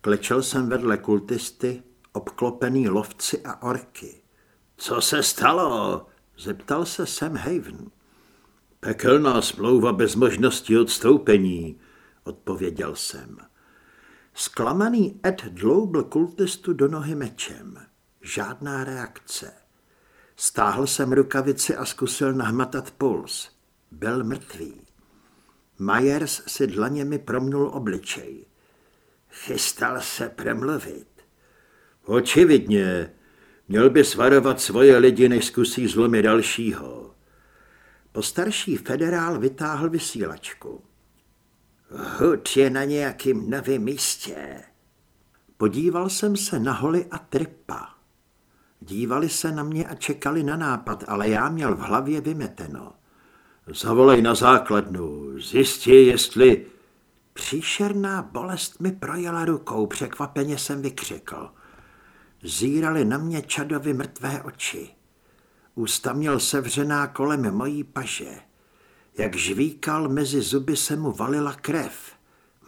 Klečel jsem vedle kultisty, obklopený lovci a orky. Co se stalo? Zeptal se Sam Haven. Pekelná smlouva bez možnosti odstoupení, odpověděl jsem. Sklamaný Ed dloubl kultistu do nohy mečem. Žádná reakce. Stáhl jsem rukavici a zkusil nahmatat puls. Byl mrtvý. Myers si dlaněmi promnul obličej. Chystal se promluvit. Očividně. Měl by svarovat svoje lidi, než zkusí zlomit dalšího. Postarší federál vytáhl vysílačku. Hud je na nějakým novém místě. Podíval jsem se na Holy a Tripa. Dívali se na mě a čekali na nápad, ale já měl v hlavě vymeteno. Zavolej na základnu, zjistí, jestli... Příšerná bolest mi projela rukou, překvapeně jsem vykřikl. Zírali na mě čadovi mrtvé oči. Ústa měl sevřená kolem mojí paže. Jak žvíkal, mezi zuby se mu valila krev.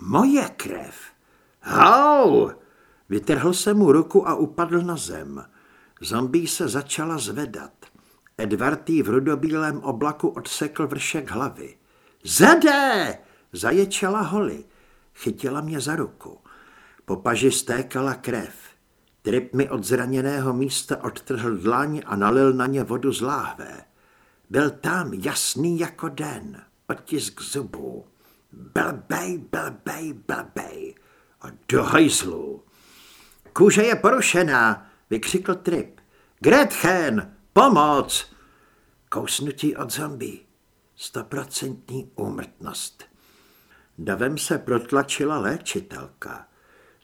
Moje krev! Hau! Vytrhl se mu ruku a upadl na zem. Zombí se začala zvedat. Edward v rudobílém oblaku odsekl vršek hlavy. Zade! Zaječela Holly. Chytila mě za ruku. Po paži stékala krev. Trip mi od zraněného místa odtrhl dlaň a nalil na ně vodu z láhve. Byl tam jasný jako den, otisk zubů. Blbej, blbej, blbej. A do hajzlu. Kůže je porušená, vykřikl Trip. Gretchen, pomoc! Kousnutí od zombie. Stoprocentní úmrtnost. Davem se protlačila léčitelka.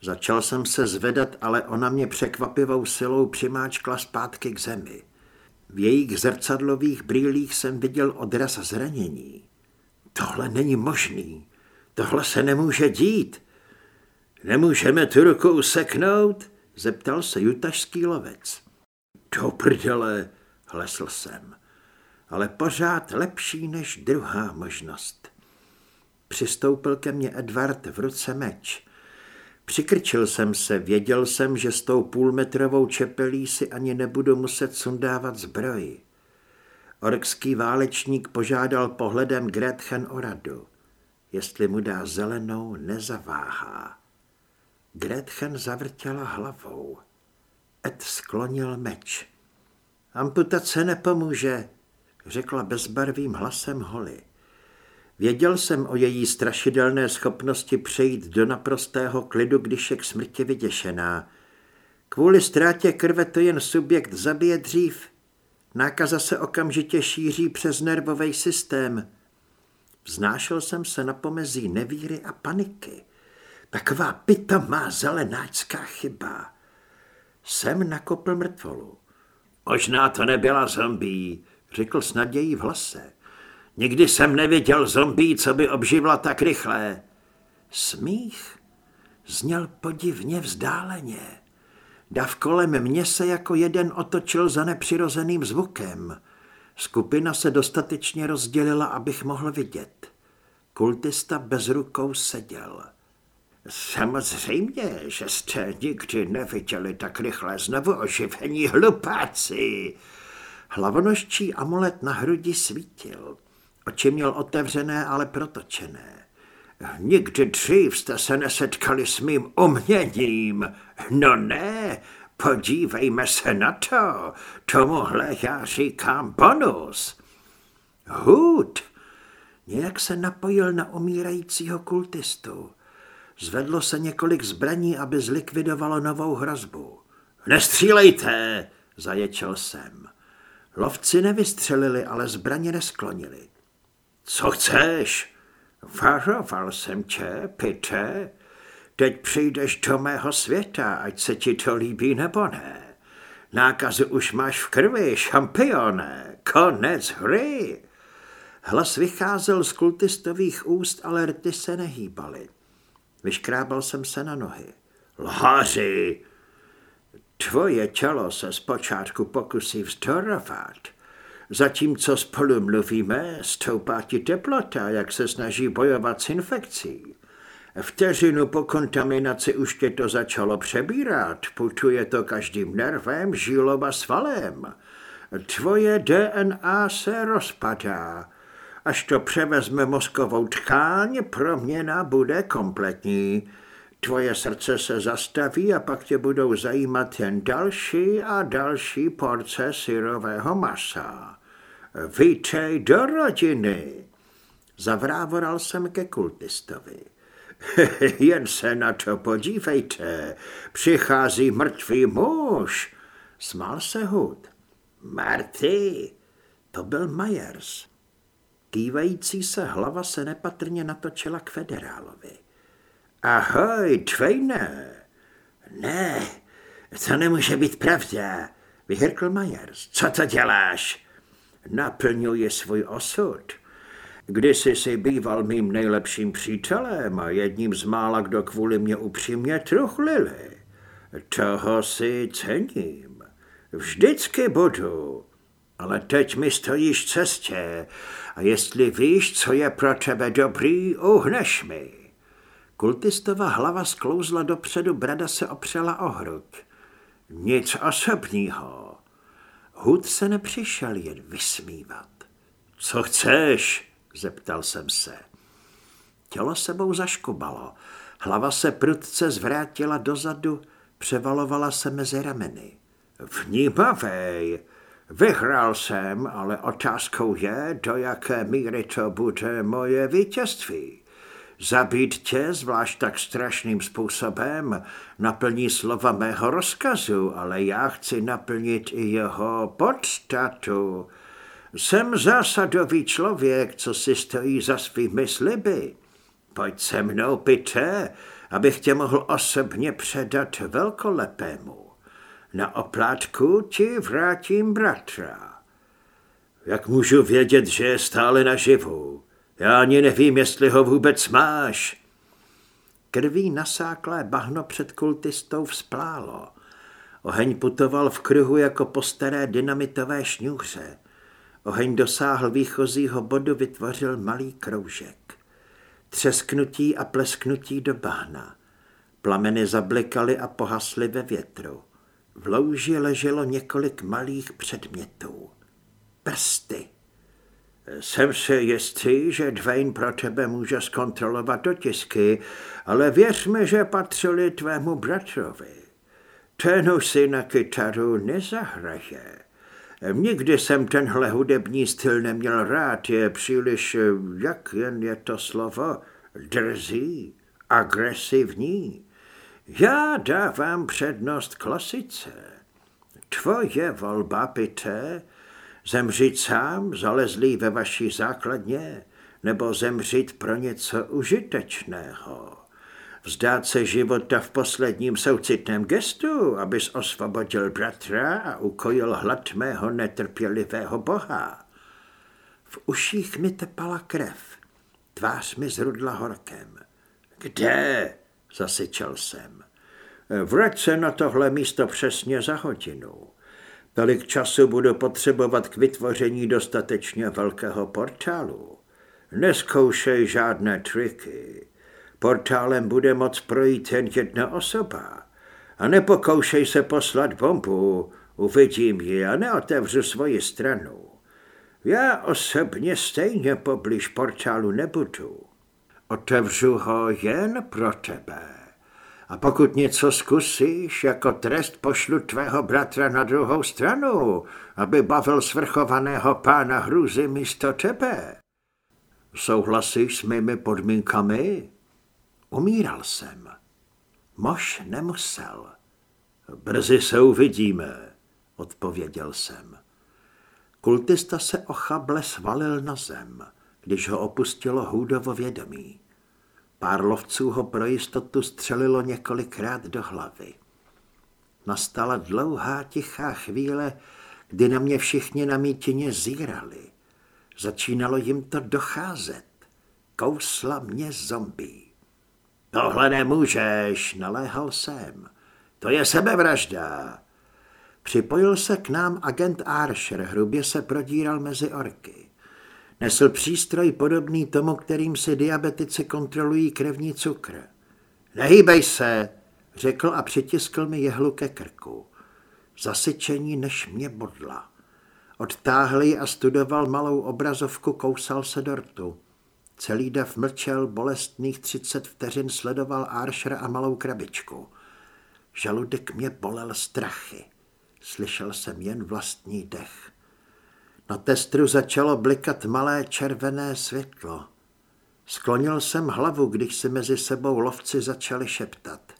Začal jsem se zvedat, ale ona mě překvapivou silou přimáčkla zpátky k zemi. V jejich zrcadlových brýlích jsem viděl odraz zranění. Tohle není možný. Tohle se nemůže dít. Nemůžeme tu ruku useknout? Zeptal se jutašský lovec. Do prdele, hlesl jsem. Ale pořád lepší než druhá možnost. Přistoupil ke mně Edward v ruce meč. Přikrčil jsem se, věděl jsem, že s tou půlmetrovou čepelí si ani nebudu muset sundávat zbroj. Orkský válečník požádal pohledem Gretchen o radu. Jestli mu dá zelenou, nezaváhá. Gretchen zavrtěla hlavou. Ed sklonil meč. Amputace nepomůže, řekla bezbarvým hlasem Holly. Věděl jsem o její strašidelné schopnosti přejít do naprostého klidu, když je k smrti vyděšená. Kvůli ztrátě krve to jen subjekt zabije dřív. Nákaza se okamžitě šíří přes nervový systém. Vznášel jsem se na pomezí nevíry a paniky. Taková pitomá zelenáčská chyba. Jsem nakopl mrtvolu. Možná to nebyla zombí, řekl s nadějí v hlase. Nikdy jsem neviděl zombí, co by obživla tak rychle. Smích zněl podivně vzdáleně. Dav kolem mě se jako jeden otočil za nepřirozeným zvukem. Skupina se dostatečně rozdělila, abych mohl vidět. Kultista bez rukou seděl. Samozřejmě, že jste nikdy neviděli tak rychle znovu oživení hlupáci. Hlavonožčí amulet na hrudi svítil. Oči měl otevřené, ale protočené. Nikdy dřív jste se nesetkali s mým uměním. No ne, podívejme se na to. Tomuhle já říkám bonus. Hud! Nějak se napojil na umírajícího kultistu. Zvedlo se několik zbraní, aby zlikvidovalo novou hrozbu. Nestřílejte, zaječel jsem. Lovci nevystřelili, ale zbraně nesklonili. Co chceš? Varoval jsem tě, Pite. Teď přijdeš do mého světa, ať se ti to líbí nebo ne. Nákazy už máš v krvi, šampione. Konec hry. Hlas vycházel z kultistových úst, ale rty se nehýbaly. Vyškrábal jsem se na nohy. Lháři! Tvoje tělo se zpočátku pokusí vzdorovat. Zatímco spolu mluvíme, stoupá ti teplota, jak se snaží bojovat s infekcí. Vteřinu po kontaminaci už tě to začalo přebírat. Putuje to každým nervem, žilou a svalem. Tvoje DNA se rozpadá. Až to převezme mozkovou tkáň, proměna bude kompletní. Tvoje srdce se zastaví a pak tě budou zajímat jen další a další porce syrového masa. Vítej do rodiny. Zavrávoral jsem ke kultistovi. Jen se na to podívejte, přichází mrtvý muž. Smál se hud. Marty, to byl Myers. Kývající se hlava se nepatrně natočila k federálovi. Ahoj, Twaine. Ne, to nemůže být pravda, vyhrkl Myers. Co to děláš? Naplňuje svůj osud. Kdysi si býval mým nejlepším přítelem a jedním z mála, kdo kvůli mě upřímně truchlili. Toho si cením. Vždycky budu. Ale teď mi stojíš v cestě a jestli víš, co je pro tebe dobrý, uhneš mi. Kultistova hlava sklouzla dopředu, brada se opřela o hrud. Nic osobního. Hud se nepřišel jen vysmívat. Co chceš? zeptal jsem se. Tělo sebou zaškubalo. Hlava se prudce zvrátila dozadu, převalovala se mezi rameny. Vnímavej. Vyhrál jsem, ale otázkou je, do jaké míry to bude moje vítězství. Zabít tě, zvlášť tak strašným způsobem, naplní slova mého rozkazu, ale já chci naplnit i jeho podstatu. Jsem zásadový člověk, co si stojí za svými sliby. Pojď se mnou, pité, abych tě mohl osobně předat velkolepému. Na oplátku ti vrátím bratra. Jak můžu vědět, že je stále naživu? Já ani nevím, jestli ho vůbec máš. Krví nasáklé bahno před kultistou vzplálo. Oheň putoval v kruhu jako po staré dynamitové šňůře. Oheň dosáhl výchozího bodu, vytvořil malý kroužek. Třesknutí a plesknutí do bahna. Plameny zablikaly a pohasly ve větru. V louži leželo několik malých předmětů. Prsty. Jsem si jistý, že Dwayne pro tebe může zkontrolovat dotisky, ale věř mi, že patřili tvému bratrovi. Ten už si na kytaru nezahraje. Nikdy jsem tenhle hudební styl neměl rád, je příliš, jak jen je to slovo, drzý, agresivní. Já dávám přednost klasice. Tvoje volba, pité, zemřít sám, zalezlý ve vaší základně, nebo zemřít pro něco užitečného. Vzdát se života v posledním soucitném gestu, abys osvobodil bratra a ukojil hlad mého netrpělivého boha. V uších mi tepala krev, tvář mi zrudla horkem. Kde? zasyčel jsem. Vrať se na tohle místo přesně za hodinu. Tolik času budu potřebovat k vytvoření dostatečně velkého portálu. Neskoušej žádné triky. Portálem bude moc projít jen jedna osoba. A nepokoušej se poslat bombu, uvidím ji a neotevřu svoji stranu. Já osobně stejně poblíž portálu nebudu. Otevřu ho jen pro tebe. A pokud něco zkusíš, jako trest pošlu tvého bratra na druhou stranu, aby bavil svrchovaného pána hrůzy místo tebe. Souhlasíš s mými podmínkami? Umíral jsem. Mož nemusel. Brzy se uvidíme, odpověděl jsem. Kultista se ochable svalil na zem, když ho opustilo hůdovo vědomí. Pár lovců ho pro jistotu střelilo několikrát do hlavy. Nastala dlouhá tichá chvíle, kdy na mě všichni na mítině zírali. Začínalo jim to docházet. Kousla mě zombie. Tohle nemůžeš, naléhal jsem. To je sebevražda. Připojil se k nám agent Archer, hrubě se prodíral mezi orky. Nesl přístroj podobný tomu, kterým si diabetici kontrolují krevní cukr. Nehýbej se, řekl a přitiskl mi jehlu ke krku. Zasyčení než mě bodla. Odtáhl a studoval malou obrazovku, kousal se dortu. Celý dav mlčel, bolestných třicet vteřin sledoval Archer a malou krabičku. Žaludek mě bolel strachy. Slyšel jsem jen vlastní dech. Na testru začalo blikat malé červené světlo. Sklonil jsem hlavu, když si mezi sebou lovci začali šeptat.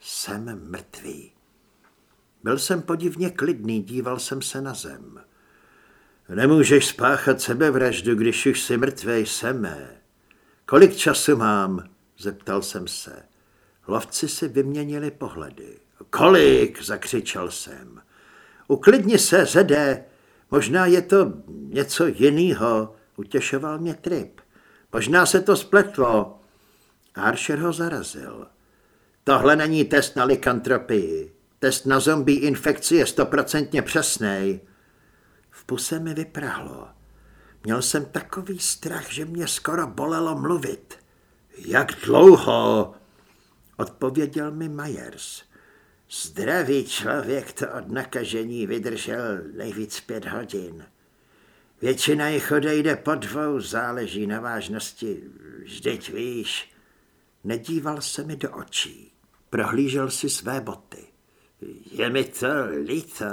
Jsem mrtvý. Byl jsem podivně klidný, díval jsem se na zem. Nemůžeš spáchat sebevraždu, když už jsi mrtvej semé. Kolik času mám? Zeptal jsem se. Lovci si vyměnili pohledy. Kolik? Zakřičel jsem. Uklidni se, Zede. Možná je to něco jiného, utěšoval mě Trip. Možná se to spletlo. Archer ho zarazil. Tohle není test na likantropii. Test na zombie infekci je stoprocentně přesný. V puse mi vyprahlo. Měl jsem takový strach, že mě skoro bolelo mluvit. Jak dlouho? Odpověděl mi Myers. Zdravý člověk to od nakažení vydržel nejvíc pět hodin. Většina jich odejde po dvou, záleží na vážnosti. Vždyť víš. Nedíval se mi do očí. Prohlížel si své boty. Je mi to líto.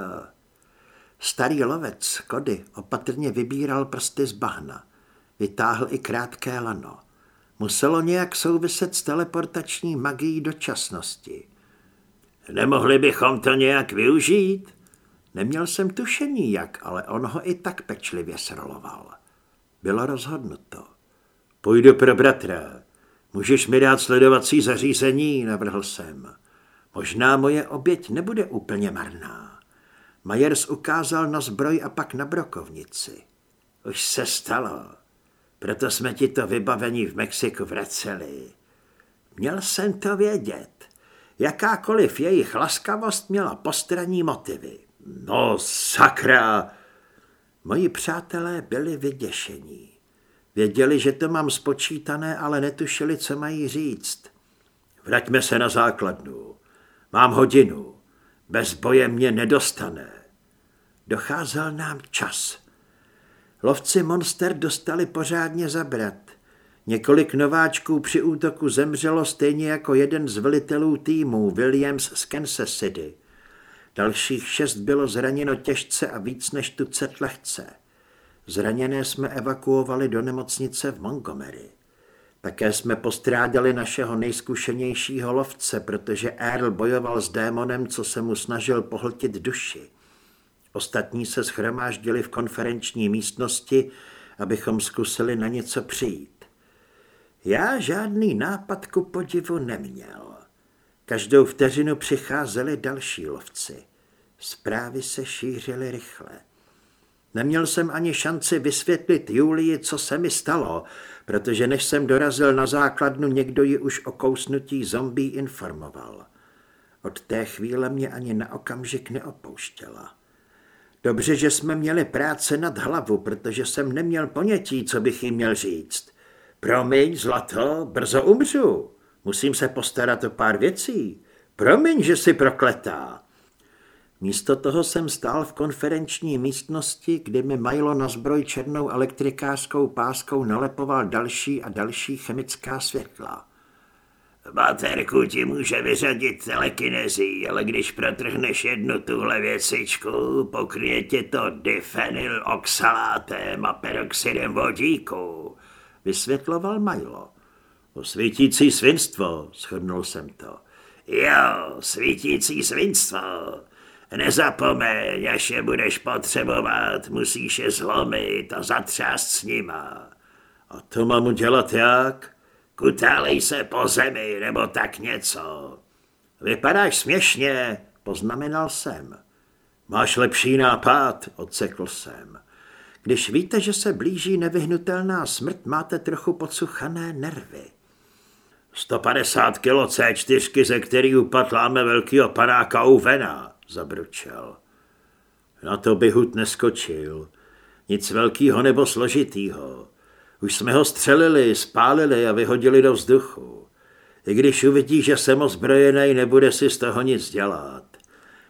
Starý lovec Kody opatrně vybíral prsty z bahna. Vytáhl i krátké lano. Muselo nějak souviset s teleportační magií dočasnosti. Nemohli bychom to nějak využít? Neměl jsem tušení jak, ale on ho i tak pečlivě sroloval. Bylo rozhodnuto. Půjdu pro bratra. Můžeš mi dát sledovací zařízení, navrhl jsem. Možná moje oběť nebude úplně marná. Majers ukázal na zbroj a pak na brokovnici. Už se stalo. Proto jsme ti to vybavení v Mexiku vraceli. Měl jsem to vědět. Jakákoliv jejich laskavost měla postranní motivy. No sakra! Moji přátelé byli vyděšení. Věděli, že to mám spočítané, ale netušili, co mají říct. Vraťme se na základnu. Mám hodinu. Bez boje mě nedostane. Docházel nám čas. Lovci monster dostali pořádně zabrat. Několik nováčků při útoku zemřelo stejně jako jeden z velitelů týmu, Williams z Kansas City. Dalších šest bylo zraněno těžce a víc než tucet lehce. Zraněné jsme evakuovali do nemocnice v Montgomery. Také jsme postrádali našeho nejzkušenějšího lovce, protože Earl bojoval s démonem, co se mu snažil pohltit duši. Ostatní se schromáždili v konferenční místnosti, abychom zkusili na něco přijít. Já žádný nápad ku podivu neměl. Každou vteřinu přicházeli další lovci. Zprávy se šířily rychle. Neměl jsem ani šanci vysvětlit Julii, co se mi stalo, protože než jsem dorazil na základnu, někdo ji už o kousnutí zombí informoval. Od té chvíle mě ani na okamžik neopouštěla. Dobře, že jsme měli práce nad hlavu, protože jsem neměl ponětí, co bych jim měl říct. Promiň, zlato, brzo umřu. Musím se postarat o pár věcí. Promiň, že jsi prokletá. Místo toho jsem stál v konferenční místnosti, kde mi Milo na zbroj černou elektrikářskou páskou nalepoval další a další chemická světla. Baterku ti může vyřadit telekinezí, ale když protrhneš jednu tuhle věcičku, pokryje tě to difenyl oxalátem a peroxidem vodíku, vysvětloval Milo. Svítící svinstvo, shrnul jsem to. Jo, svítící svinstvo. Nezapomeň, až je budeš potřebovat, musíš je zlomit a zatřást s nima. A to mám udělat jak? Kutálej se po zemi, nebo tak něco. Vypadáš směšně, poznamenal jsem. Máš lepší nápad, odsekl jsem. Když víte, že se blíží nevyhnutelná smrt, máte trochu podsuchané nervy. 150 kilo C4, ze který upatláme velkýho panáka u Vena, zabručel. Na to by hud neskočil. Nic velkého nebo složitýho. Už jsme ho střelili, spálili a vyhodili do vzduchu. I když uvidí, že jsem ozbrojený, nebude si z toho nic dělat.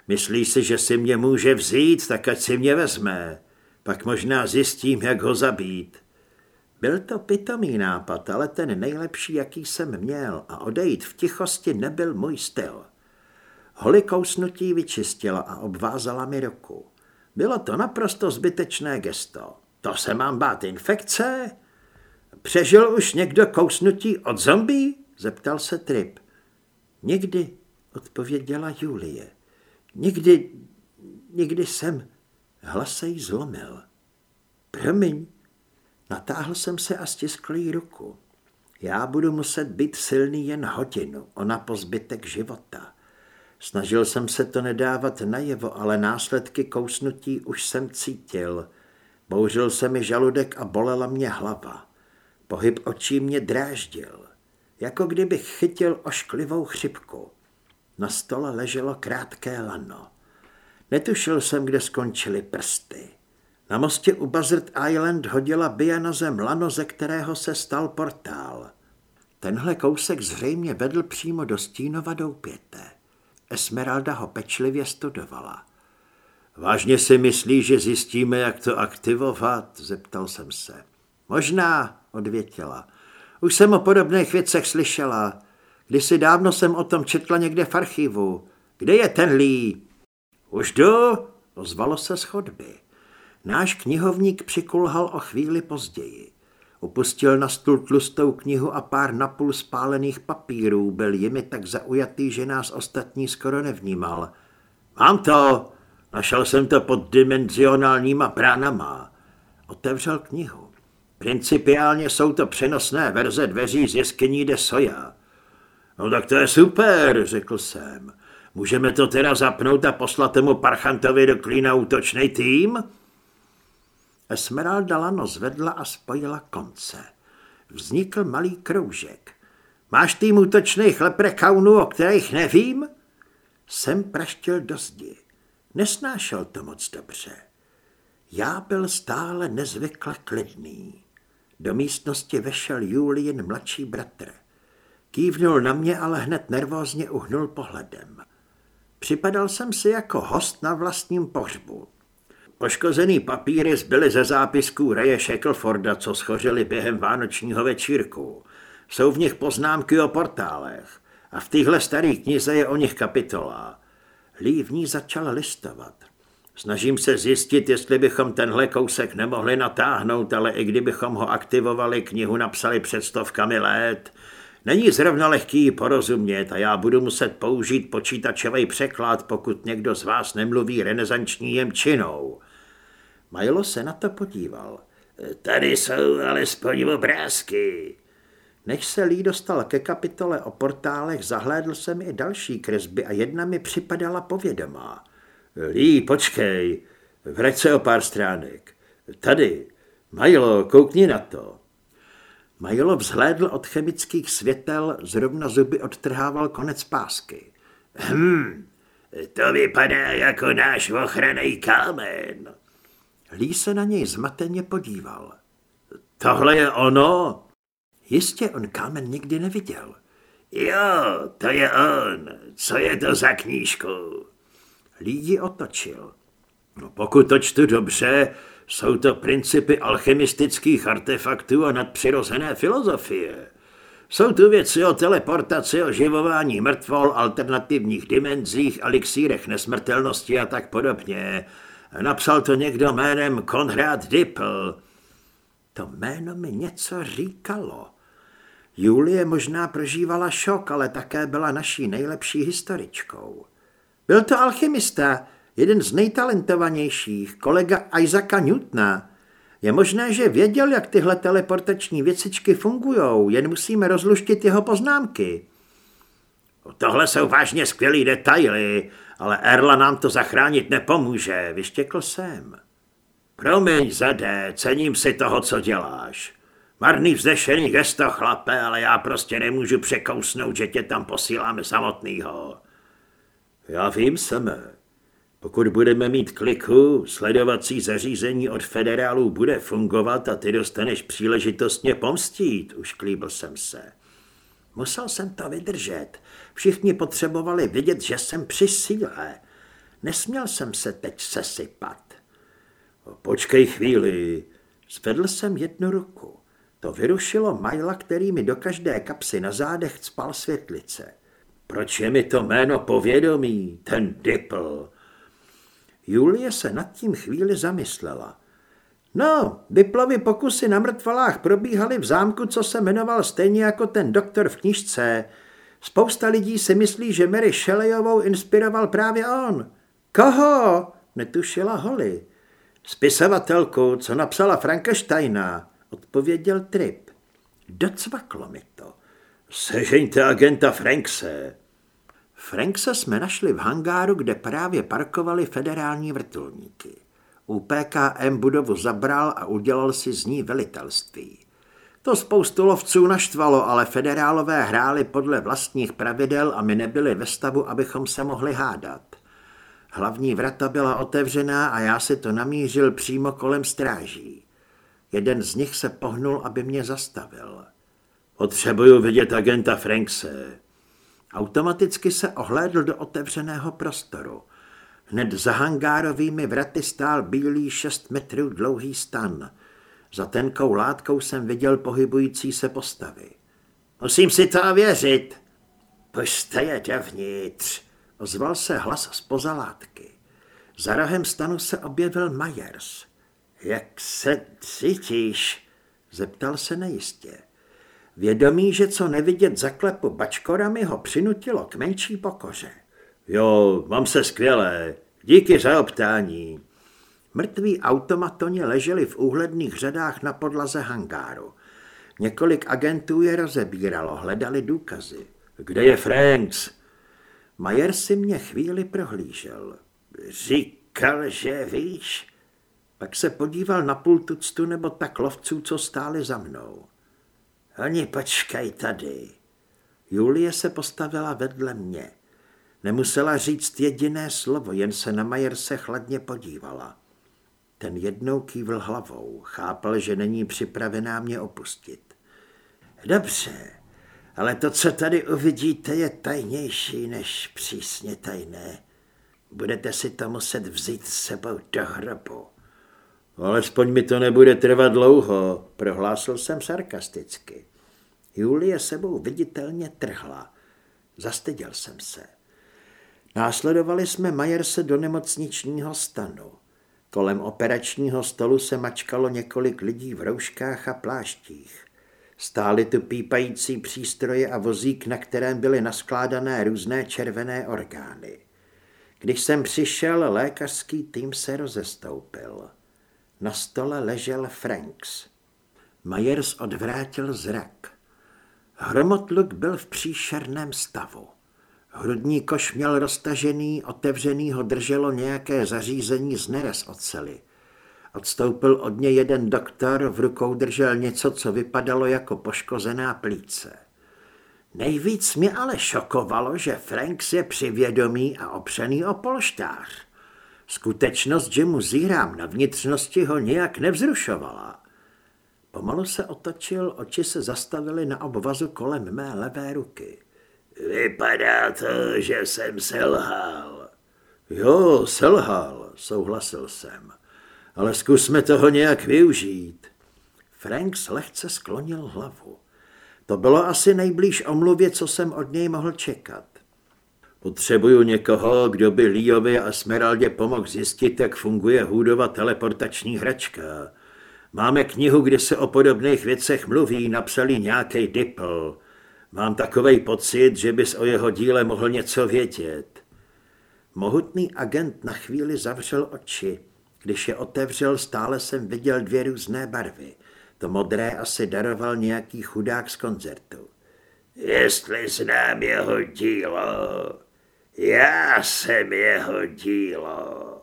Myslí si, že si mě může vzít, tak ať si mě vezme. Pak možná zjistím, jak ho zabít. Byl to pitomý nápad, ale ten nejlepší, jaký jsem měl a odejít v tichosti nebyl můj styl. Holy kousnutí vyčistila a obvázala mi ruku. Bylo to naprosto zbytečné gesto. To se mám bát infekce? Přežil už někdo kousnutí od zombí? Zeptal se Trip. Někdy, odpověděla Julie. Někdy, někdy jsem. Hlas se jí zlomil. Promiň, natáhl jsem se a stiskl jí ruku. Já budu muset být silný jen hodinu, ona po zbytek života. Snažil jsem se to nedávat najevo, ale následky kousnutí už jsem cítil. Bouřil se mi žaludek a bolela mě hlava. Pohyb očí mě dráždil, jako kdybych chytil ošklivou chřipku. Na stole leželo krátké lano. Netušil jsem, kde skončily prsty. Na mostě u Buzzard Island hodila Bia na zem lano, ze kterého se stal portál. Tenhle kousek zřejmě vedl přímo do stínova doupěte. Esmeralda ho pečlivě studovala. Vážně si myslí, že zjistíme, jak to aktivovat? Zeptal jsem se. Možná, odvětila. Už jsem o podobných věcech slyšela. Kdysi dávno jsem o tom četla někde v archivu. Kde je ten Lee? Už jdu, ozvalo se z chodby. Náš knihovník přikulhal o chvíli později. Opustil na stůl tlustou knihu a pár napůl spálených papírů, byl jimi tak zaujatý, že nás ostatní skoro nevnímal. Mám to, našel jsem to pod dimenzionálníma bránama. Otevřel knihu. Principiálně jsou to přenosné verze dveří z jeskyní de Soja. No tak to je super, řekl jsem. Můžeme to teda zapnout a poslat tomu parchantovi do klína útočný tým? Esmeralda lano zvedla a spojila konce. Vznikl malý kroužek. Máš tým útočných leprekaunů, o kterých nevím? Jsem praštil do zdi. Nesnášel to moc dobře. Já byl stále nezvykle klidný. Do místnosti vešel Julien mladší bratr. Kývnul na mě, ale hned nervózně uhnul pohledem. Připadal jsem si jako host na vlastním pohřbu. Poškozený papíry zbyly ze zápisků Reje Shackleforda, co schořeli během vánočního večírku. Jsou v nich poznámky o portálech a v téhle staré knize je o nich kapitola. Lee v ní začal listovat. Snažím se zjistit, jestli bychom tenhle kousek nemohli natáhnout, ale i kdybychom ho aktivovali, knihu napsali před stovkami let. Není zrovna lehký porozumět a já budu muset použít počítačový překlad, pokud někdo z vás nemluví renesanční jemčinou. Majlo se na to podíval. Tady jsou alespoň obrázky. Než se Lee dostal ke kapitole o portálech, zahlédl jsem i další kresby a jedna mi připadala povědomá. Lee, počkej, vrať se o pár stránek. Tady, Majlo, koukni na to. Majlo vzhlédl od chemických světel, zrovna zuby odtrhával konec pásky. Hm, to vypadá jako náš ochranný kámen. Lí se na něj zmateně podíval. Tohle je ono? Jistě, on kámen nikdy neviděl. Jo, to je on. Co je to za knížku? Lí otočil. No, pokud to čtu dobře, jsou to principy alchemistických artefaktů a nadpřirozené filozofie. Jsou tu věci o teleportaci, oživování mrtvol, alternativních dimenzích, elixírech nesmrtelnosti a tak podobně. Napsal to někdo jménem Konrad Dippel. To jméno mi něco říkalo. Julie možná prožívala šok, ale také byla naší nejlepší historičkou. Byl to alchymista, jeden z nejtalentovanějších, kolega Isaaca Newtona. Je možné, že věděl, jak tyhle teleportační věcičky fungují, jen musíme rozluštit jeho poznámky. Tohle jsou vážně skvělé detaily, ale Erla nám to zachránit nepomůže, vyštěkl jsem. Promiň, Zade, cením si toho, co děláš. Marný vzdešený gesto, chlape, ale já prostě nemůžu překousnout, že tě tam posíláme samotnýho. Já vím, Seme. Pokud budeme mít kliku, sledovací zařízení od federálů bude fungovat a ty dostaneš příležitost mě pomstít, už klíbil jsem se. Musel jsem to vydržet. Všichni potřebovali vidět, že jsem při síle. Nesměl jsem se teď sesypat. Počkej chvíli. Zvedl jsem jednu ruku. To vyrušilo Majla, který mi do každé kapsy na zádech spal světlice. Proč je mi to jméno povědomí, ten Dipl? Julie se nad tím chvíli zamyslela. No, Diplovy pokusy na mrtvalách probíhaly v zámku, co se jmenoval stejně jako ten doktor v knižce. Spousta lidí si myslí, že Mary Shelleyovou inspiroval právě on. Koho? Netušila Holly. Spisovatelku, co napsala Frankensteina, odpověděl Trip. Docvaklo mi to. Sežeňte agenta Frankse. Frankse jsme našli v hangáru, kde právě parkovali federální vrtulníky. U PKM budovu zabral a udělal si z ní velitelství. To spoustu lovců naštvalo, ale federálové hráli podle vlastních pravidel a my nebyli ve stavu, abychom se mohli hádat. Hlavní vrata byla otevřená a já si to namířil přímo kolem stráží. Jeden z nich se pohnul, aby mě zastavil. Potřebuju vidět agenta Frankse. Automaticky se ohlédl do otevřeného prostoru. Hned za hangárovými vraty stál bílý šest metrů dlouhý stan. Za tenkou látkou jsem viděl pohybující se postavy. Musím si to věřit. Pušte je dovnitř, ozval se hlas z pozalátky. Za rohem stanu se objevil Myers. Jak se cítíš? Zeptal se nejistě. Vědomí, že co nevidět za klepu bačkorami ho přinutilo k menší pokoře. Jo, mám se skvělé. Díky za optání. Mrtví automatoni leželi v úhledných řadách na podlaze hangáru. Několik agentů je rozebíralo, hledali důkazy. Kde je Franks? Majer si mě chvíli prohlížel. Říkal, že víš? Pak se podíval na půl tuctu nebo tak lovců, co stáli za mnou. Oni počkej tady. Julie se postavila vedle mě. Nemusela říct jediné slovo, jen se na Majerse chladně podívala. Ten jednou kývl hlavou, chápal, že není připravená mě opustit. Dobře, ale to, co tady uvidíte, je tajnější než přísně tajné. Budete si to muset vzít s sebou do hrobu. Alespoň mi to nebude trvat dlouho, prohlásil jsem sarkasticky. Julie sebou viditelně trhla. Zastyděl jsem se. Následovali jsme Majerse do nemocničního stanu. Kolem operačního stolu se mačkalo několik lidí v rouškách a pláštích. Stály tu pípající přístroje a vozík, na kterém byly naskládané různé červené orgány. Když jsem přišel, lékařský tým se rozestoupil. Na stole ležel Franks. Myers odvrátil zrak. Hromotluk byl v příšerném stavu. Hrudní koš měl roztažený, otevřený ho drželo nějaké zařízení z nerez oceli. Odstoupil od něj jeden doktor, v rukou držel něco, co vypadalo jako poškozená plíce. Nejvíc mě ale šokovalo, že Franks je přivědomý a opřený o polštář. Skutečnost, že mu zírám na vnitřnosti, ho nijak nevzrušovala. Pomalu se otočil, oči se zastavily na obvazu kolem mé levé ruky. Vypadá to, že jsem selhal. Jo, selhal, souhlasil jsem. Ale zkusme toho nějak využít. Franks lehce sklonil hlavu. To bylo asi nejblíž omluvě, co jsem od něj mohl čekat. Potřebuju někoho, kdo by Líovi a Smeraldě pomohl zjistit, jak funguje Hůdova teleportační hračka. Máme knihu, kde se o podobných věcech mluví, napsali nějaký dipl. Mám takový pocit, že bys o jeho díle mohl něco vědět. Mohutný agent na chvíli zavřel oči. Když je otevřel, stále jsem viděl dvě různé barvy. To modré asi daroval nějaký chudák z koncertu. Jestli znám jeho dílo, já jsem jeho dílo.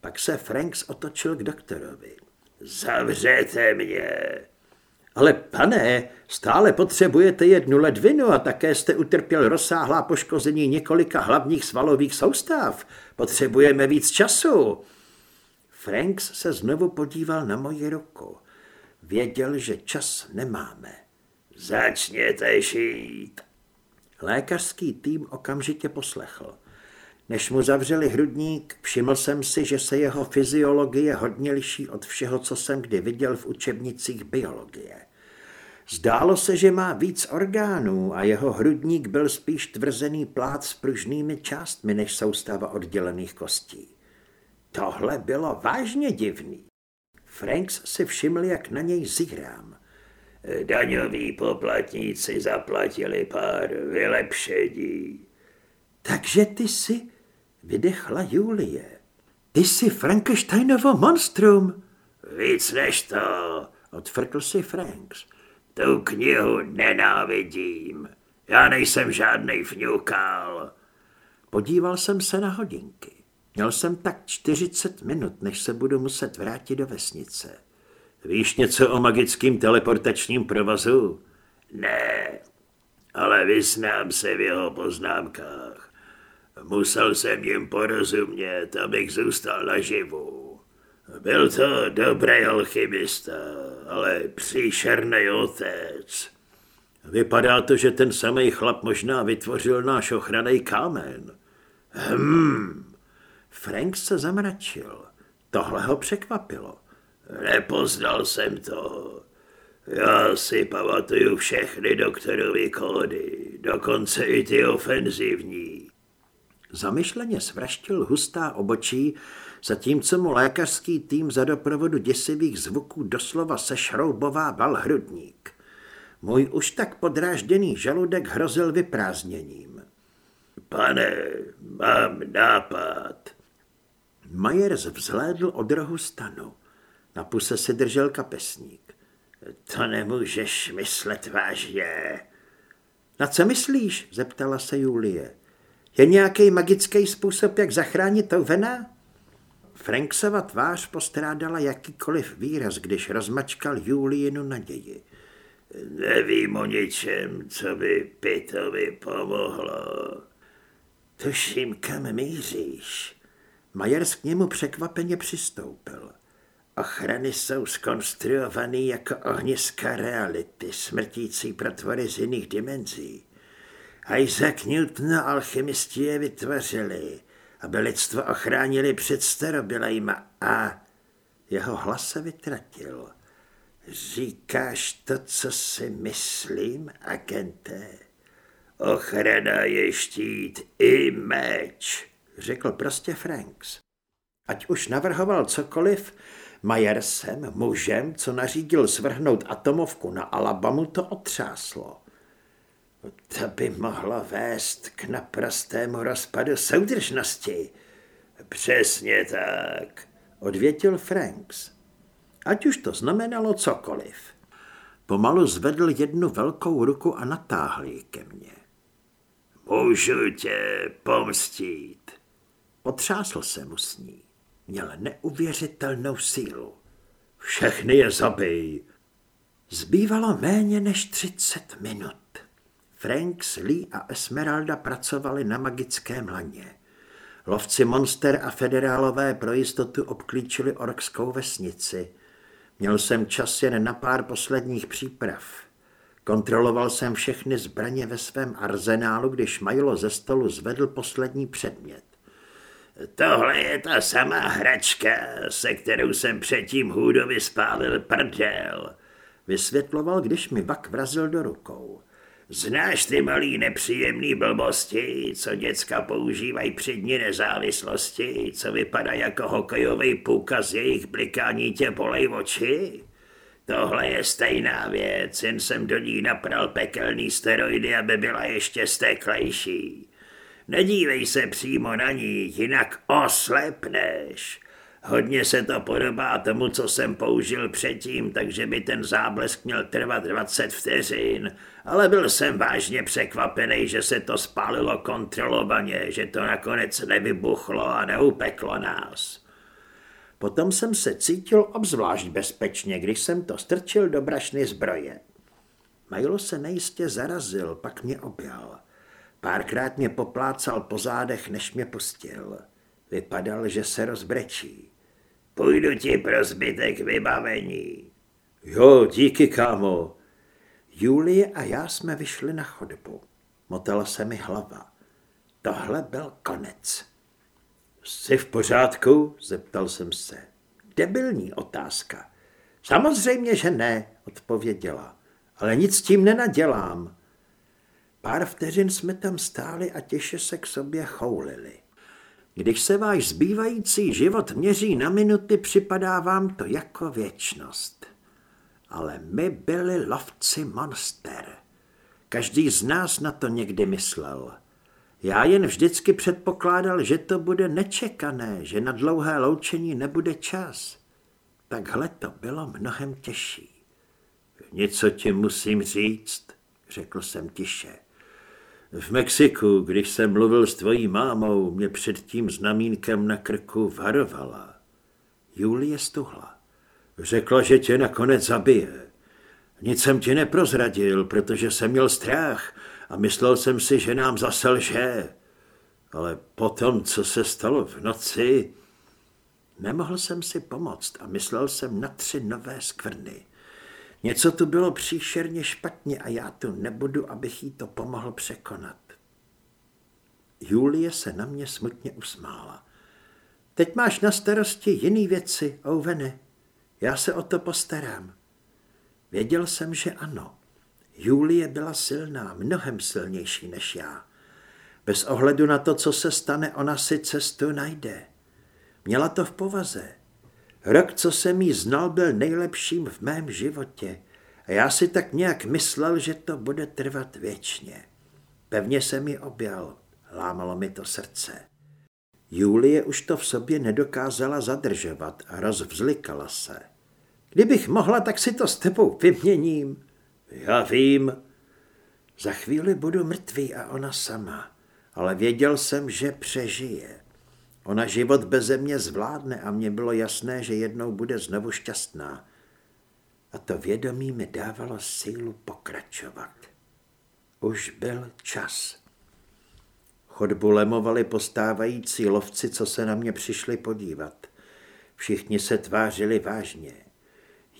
Pak se Franks otočil k doktorovi. Zavřete mě. Ale pane, stále potřebujete jednu ledvinu a také jste utrpěl rozsáhlá poškození několika hlavních svalových soustav. Potřebujeme víc času. Franks se znovu podíval na moji ruku. Věděl, že čas nemáme. Začněte šít. Lékařský tým okamžitě poslechl. Než mu zavřeli hrudník, všiml jsem si, že se jeho fyziologie hodně liší od všeho, co jsem kdy viděl v učebnicích biologie. Zdálo se, že má víc orgánů a jeho hrudník byl spíš tvrzený plát s pružnými částmi než soustava oddělených kostí. Tohle bylo vážně divný. Franks si všiml, jak na něj zírám. Daňoví poplatníci zaplatili pár vylepšení. Takže ty jsi, vydechla Julie, ty jsi Frankensteinovo monstrum. Víc než to, odfrkl si Franks. Tu knihu nenávidím. Já nejsem žádný fňukal. Podíval jsem se na hodinky. Měl jsem tak 40 minut, než se budu muset vrátit do vesnice. Víš něco o magickém teleportačním provazu? Ne, ale vyznám se v jeho poznámkách. Musel jsem jim porozumět, abych zůstal naživu. Byl to dobrý alchymista, ale příšerný otec. Vypadá to, že ten samý chlap možná vytvořil náš ochranný kámen. Hmm. Frank se zamračil. Tohle ho překvapilo. Nepoznal jsem to. Já si pamatuju všechny doktorovy kódy, dokonce i ty ofenzivní. Zamyšleně svraštil hustá obočí, zatímco mu lékařský tým za doprovodu děsivých zvuků doslova sešroubovával hrudník. Můj už tak podrážděný žaludek hrozil vyprázdněním. Pane, mám nápad. Majers vzhlédl od rohu stanu. Na puse si držel kapesník. To nemůžeš myslet vážně. Na co myslíš? zeptala se Julie. Je nějaký magický způsob, jak zachránit Ouvena? Franksova tvář postrádala jakýkoliv výraz, když rozmačkal Juliinu naději. Nevím o ničem, co by Pitovi pomohlo. Tuším, kam míříš. Majers k němu překvapeně přistoupil. Ochrany jsou skonstruovaný jako ohniska reality, smrtící protvory z jiných dimenzí. Isaac Newton a alchymisti je vytvořili, aby lidstvo ochránili před starobylejma a jeho hlas se vytratil. Říkáš to, co si myslím, agente? Ochrana je štít i meč, řekl prostě Franks. Ať už navrhoval cokoliv, Majersem, mužem, co nařídil svrhnout atomovku na Alabamu, to otřáslo. To by mohlo vést k naprostému rozpadu soudržnosti. Přesně tak, odvětil Franks. Ať už to znamenalo cokoliv. Pomalu zvedl jednu velkou ruku a natáhl ji ke mně. Můžu tě pomstít. Potřásl se mu s ní. Měl neuvěřitelnou sílu. Všechny je zabij. Zbývalo méně než třicet minut. Frank, Lee a Esmeralda pracovali na magickém laně. Lovci Monster a federálové pro jistotu obklíčili orkskou vesnici. Měl jsem čas jen na pár posledních příprav. Kontroloval jsem všechny zbraně ve svém arzenálu, když Majlo ze stolu zvedl poslední předmět. Tohle je ta samá hračka, se kterou jsem předtím hůdovi spálil prdel, vysvětloval, když mi vak vrazil do rukou. Znáš ty malý nepříjemný blbosti, co děcka používají při dní nezávislosti, co vypadá jako hokejový půk z jejich blikání tě bolej oči? Tohle je stejná věc, jen jsem do ní napral pekelný steroidy, aby byla ještě steklejší. Nedívej se přímo na ní, jinak oslepneš. Hodně se to podobá tomu, co jsem použil předtím, takže by ten záblesk měl trvat 20 vteřin, ale byl jsem vážně překvapený, že se to spálilo kontrolovaně, že to nakonec nevybuchlo a neupeklo nás. Potom jsem se cítil obzvlášť bezpečně, když jsem to strčil do brašny zbroje. Milo se nejistě zarazil, pak mě objal. Párkrát mě poplácal po zádech, než mě pustil. Vypadal, že se rozbrečí. Půjdu ti pro zbytek vybavení. Jo, díky, kámo. Julie a já jsme vyšli na chodbu. Motala se mi hlava. Tohle byl konec. Jsi v pořádku? Zeptal jsem se. Debilní otázka. Samozřejmě, že ne, odpověděla. Ale nic s tím nenadělám. Pár vteřin jsme tam stáli a těše se k sobě choulili. Když se váš zbývající život měří na minuty, připadá vám to jako věčnost. Ale my byli lovci monster. Každý z nás na to někdy myslel. Já jen vždycky předpokládal, že to bude nečekané, že na dlouhé loučení nebude čas. Takhle to bylo mnohem těžší. Něco ti musím říct, řekl jsem tiše. V Mexiku, když jsem mluvil s tvojí mámou, mě před tím znamínkem na krku varovala. Julie stuhla. Řekla, že tě nakonec zabije. Nic jsem ti neprozradil, protože jsem měl strach a myslel jsem si, že nám zase lže. Ale potom, co se stalo v noci, nemohl jsem si pomoct a myslel jsem na tři nové skvrny. Něco tu bylo příšerně špatně a já tu nebudu, abych jí to pomohl překonat. Julie se na mě smutně usmála. Teď máš na starosti jiný věci, Ouvene. Já se o to postarám. Věděl jsem, že ano. Julie byla silná, mnohem silnější než já. Bez ohledu na to, co se stane, ona si cestu najde. Měla to v povaze. Rok, co jsem jí znal, byl nejlepším v mém životě a já si tak nějak myslel, že to bude trvat věčně. Pevně se mi objal, lámalo mi to srdce. Julie už to v sobě nedokázala zadržovat a rozvzlikala se. Kdybych mohla, tak si to s tebou vyměním. Já vím. Za chvíli budu mrtvý a ona sama, ale věděl jsem, že přežije. Ona život beze mě zvládne a mně bylo jasné, že jednou bude znovu šťastná. A to vědomí mi dávalo sílu pokračovat. Už byl čas. Chodbu lemovali postávající lovci, co se na mě přišli podívat. Všichni se tvářili vážně.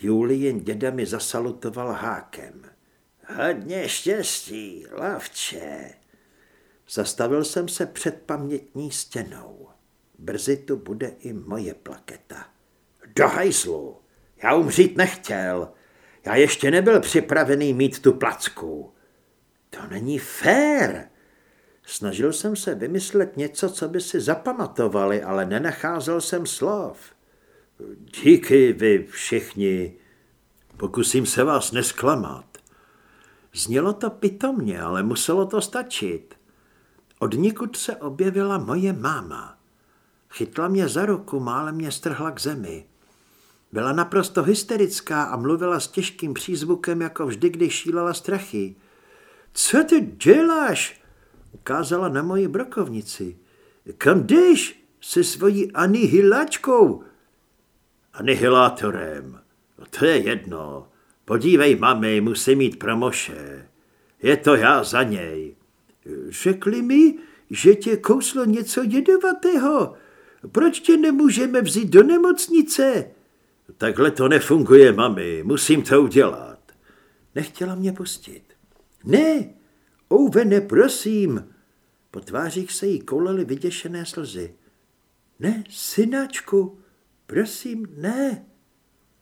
Julien děda mi zasalutoval hákem. Hodně štěstí, lavče. Zastavil jsem se před pamětní stěnou. Brzy tu bude i moje plaketa. Do hajzlu, já umřít nechtěl. Já ještě nebyl připravený mít tu placku. To není fér. Snažil jsem se vymyslet něco, co by si zapamatovali, ale nenacházel jsem slov. Díky vy všichni. Pokusím se vás nesklamat. Znělo to pitomně, ale muselo to stačit. Od nikud se objevila moje máma. Chytla mě za ruku, málem mě strhla k zemi. Byla naprosto hysterická a mluvila s těžkým přízvukem, jako vždy, když šílela strachy. Co ty děláš? Ukázala na moji brokovnici. Kam jdeš? Se svojí anihiláčkou? Anihilátorem. No to je jedno. Podívej, mami, musí mít promoše. Je to já za něj. Řekli mi, že tě kouslo něco jedovatého. Proč tě nemůžeme vzít do nemocnice? Takhle to nefunguje, mami, musím to udělat. Nechtěla mě pustit. Ne, Ouvene, prosím. Po tvářích se jí koulely vyděšené slzy. Ne, synáčku, prosím, ne.